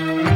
Bye.